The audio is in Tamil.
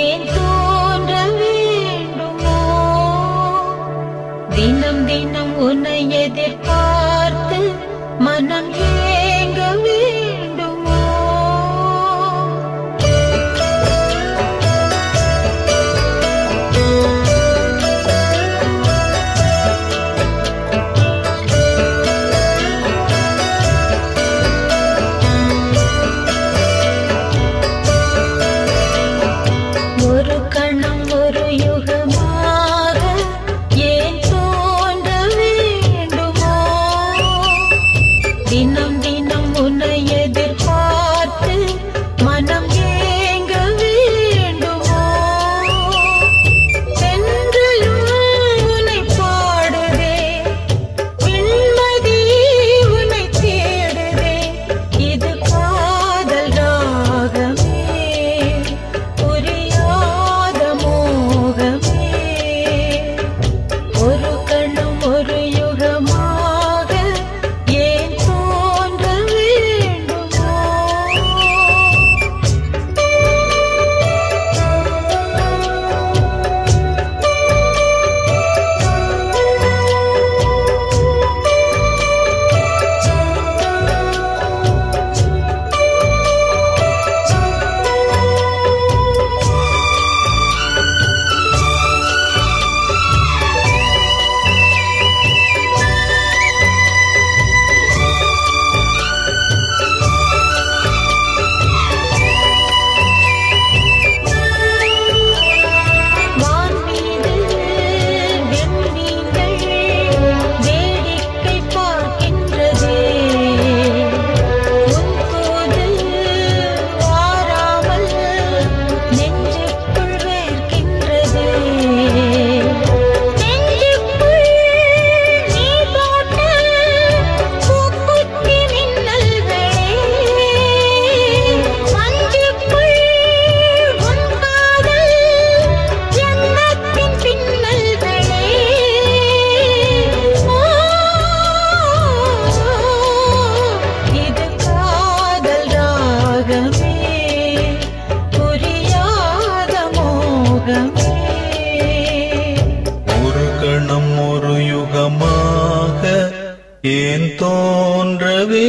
Green ஏன் தோன்றவே